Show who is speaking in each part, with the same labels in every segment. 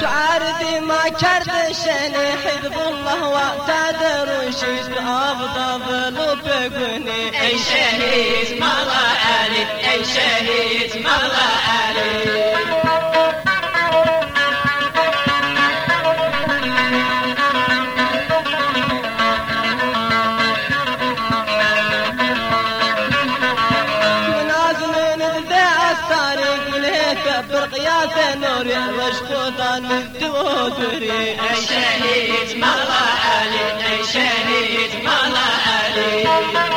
Speaker 1: تعرضي ما كرد شني حزب الله وتدر شيش أفضل بقني
Speaker 2: أي شهيد مالا
Speaker 1: ليك برقياس نور وشفوطان الدودري
Speaker 2: أي شهيد مالا علي أي شهيد مالا علي.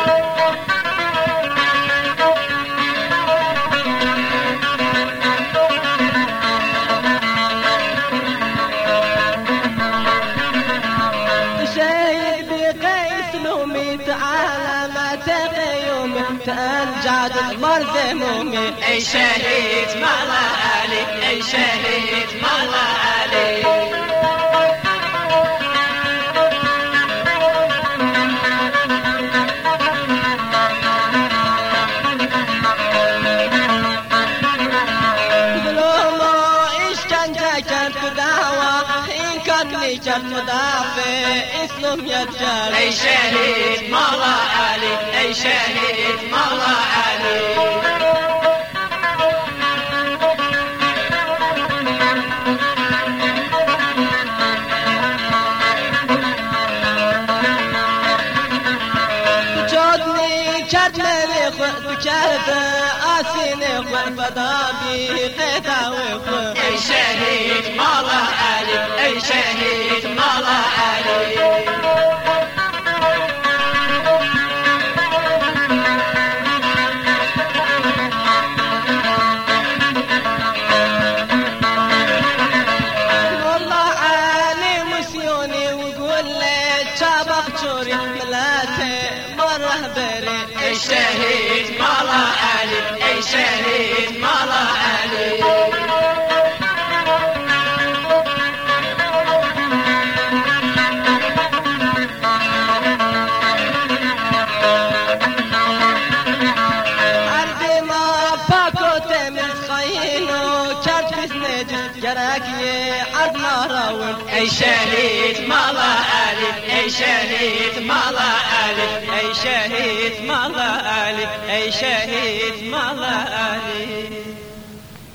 Speaker 1: تقيوم تنجاد المرض مومي
Speaker 2: أي شهيد مالا علي أي شهيد مالا علي
Speaker 1: كان مدافع اسلم يتجار
Speaker 2: أي شهيد
Speaker 1: كانت لي خو بكارت آسيني خو فضابي قيتا وخو
Speaker 2: أي شهيد مالا علي أي شهيد مالا علي
Speaker 1: والله عالي مسيوني وقول لي شابخ شوري ملاتي مرة بري
Speaker 2: أي شهيد مالا علي أي شهيد
Speaker 1: بسند جراكي عرض ما راون
Speaker 2: أي شهيد مالا علي أي شهيد مالا علي
Speaker 1: اي شهيد مالا علي اي شهيد مالا علي